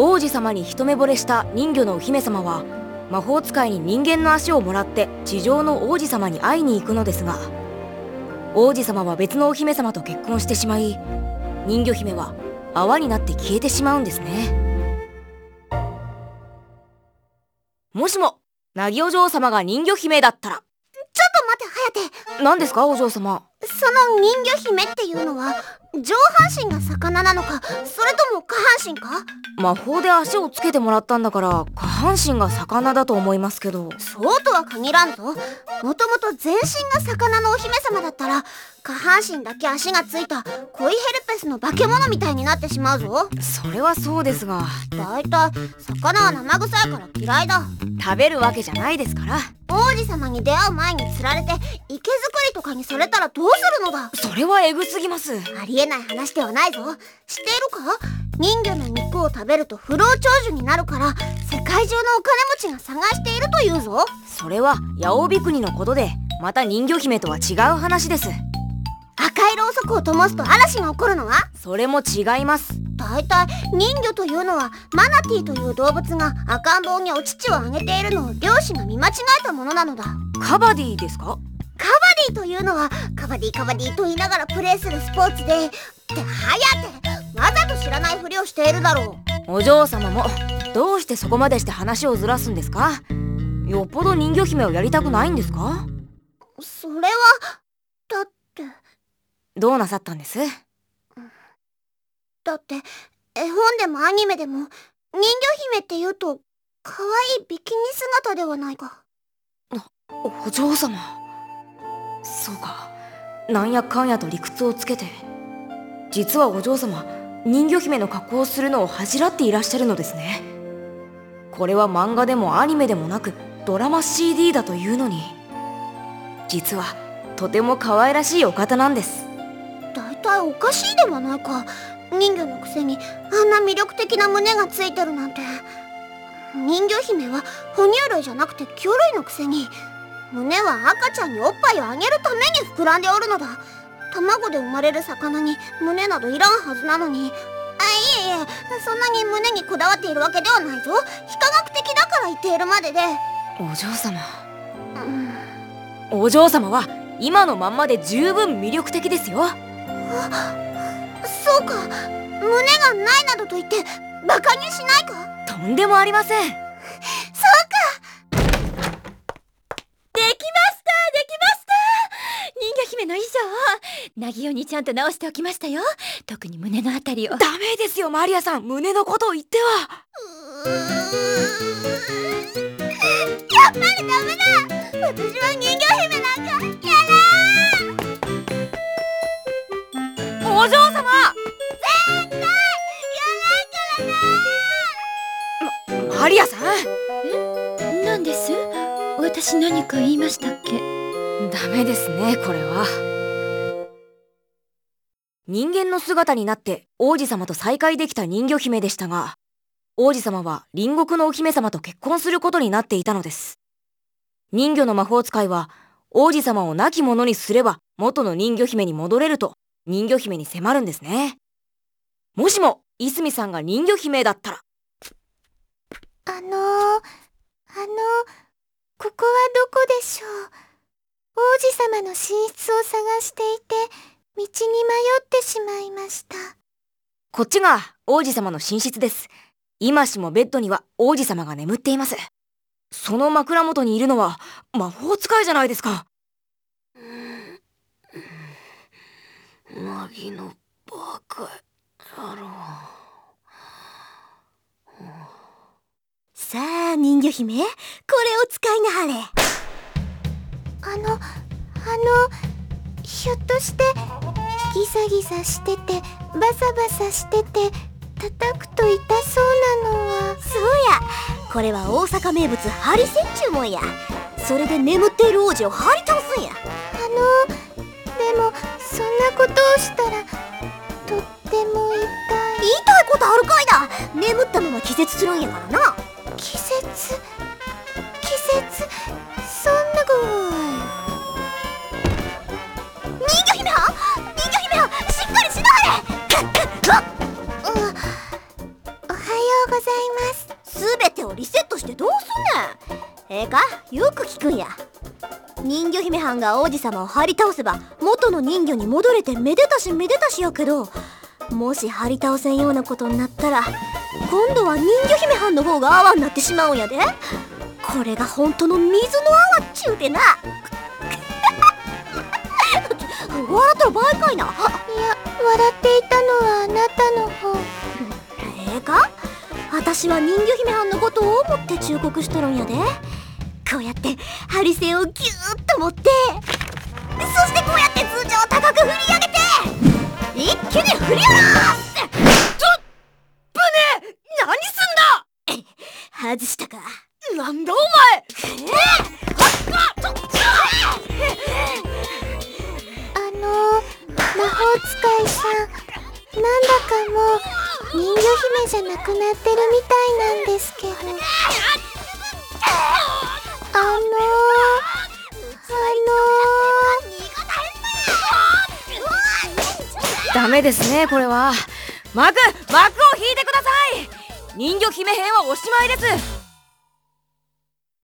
王子様に一目惚れした人魚のお姫様は魔法使いに人間の足をもらって地上の王子様に会いに行くのですが王子様は別のお姫様と結婚してしまい人魚姫は泡になって消えてしまうんですね。もしもなぎお嬢様が人魚姫だったら。ちょっと待って。颯何ですかお嬢様その人魚姫っていうのは上半身が魚なのかそれとも下半身か？魔法で足をつけてもらったんだから下半身が魚だと思いますけど。そうとは限らんぞ。もともと全身が魚のお姫様だったら下半身だけ足がついた恋ヘルペスの化け物みたいになってしまうぞ。それはそうですが。だいたい魚は生臭いから嫌いだ。食べるわけじゃないですから王子様に出会う前に釣られて池作りとかにされたらどうするのだ？それはエグすぎます。ありえない話ではないぞ。知っているか？人魚の肉を食べると不老長寿になるから世界中のお金持ちが探しているというぞ。それは八尾国のことでまた人魚姫とは違う話です。赤いろうそくを灯すと嵐が起こるのは？それも違いますだいたい人魚というのはマナティーという動物が赤ん坊にお乳をあげているのを漁師が見間違えたものなのだ。カバディですかカバディというのはカバディカバディと言いながらプレーするスポーツでってはやてわざと知らないふりをしているだろう。お嬢様もどうしてそこまでして話をずらすんですか？よっぽど人魚姫をやりたくないんですか？それはだって。どうなさったんです？だって絵本でもアニメでも人魚姫って言うと可愛いビキニ姿ではないか。お嬢様。そうか。なんやかんやと理屈をつけて実はお嬢様人魚姫の格好をするのを恥じらっていらっしゃるのですね。これは漫画でもアニメでもなくドラマ CD だというのに。実はとても可愛らしいお方なんです。だいたいおかしいではないか人魚のくせにあんな魅力的な胸がついてるなんて。人魚姫は哺乳類じゃなくて魚類のくせに。胸は赤ちゃんにおっぱいをあげるために膨らんでおるのだ。卵で生まれる魚に胸などいらんはずなのに。あいえいえ。そんなに胸にこだわっているわけではないぞ。非科学的だから言っているまでで。お嬢様、うん、お嬢様は今のまんまで十分魅力的ですよそうか。胸がないなどと言ってバカにしないか？とんでもありません。そうか。できました！できました！人魚姫の衣装なぎおにちゃんと直しておきましたよ。特に胸のあたりを。ダメですよマリアさん。胸のことを言っては。やっぱりダメだ。私は人魚姫なんかやだお嬢様私何か言いましたっけ？ダメですねこれは。人間の姿になって王子様と再会できた人魚姫でしたが王子様は隣国のお姫様と結婚することになっていたのです。人魚の魔法使いは王子様を亡き者にすれば元の人魚姫に戻れると人魚姫に迫るんですね。もしもいすみさんが人魚姫だったら。あのー、あのここはどこでしょう？王子様の寝室を探していて道に迷ってしまいました。こっちが王子様の寝室です。今しもベッドには王子様が眠っています。その枕元にいるのは魔法使いじゃないですか。マギのバカ野郎さあ人魚姫これを使いなはれ。あのあのひょっとしてギザギザしててバサバサしてて叩くと痛そうなのは。そうや。これは大阪名物ハリセンチューもんや。それで眠っている王子を張り倒すんや。あのでもそんなことをしたらとっても痛い。言いたいことあるかいだ眠ったまま気絶するんやからなか？よく聞くんや。人魚姫藩が王子様を張り倒せば元の人魚に戻れてめでたしめでたしやけどもし張り倒せんようなことになったら今度は人魚姫藩の方が泡になってしまうんやで。これが本当の水の泡っちゅうてな。笑ったら倍かいな。いや笑っていたのはあなたの方。ええか？私は人魚姫はんのことを思って忠告しとるんやでこうやってハリセンをギューッと持ってそしてこうやって通常を高く振り上げて一気に振り下ろす！何す外したか？んだなんだおあの魔法使いさんなんだかもう人魚姫じゃなくなってるみたいなんですけどダメですねこれは。幕幕を引いてください。人魚姫編はおしまいです。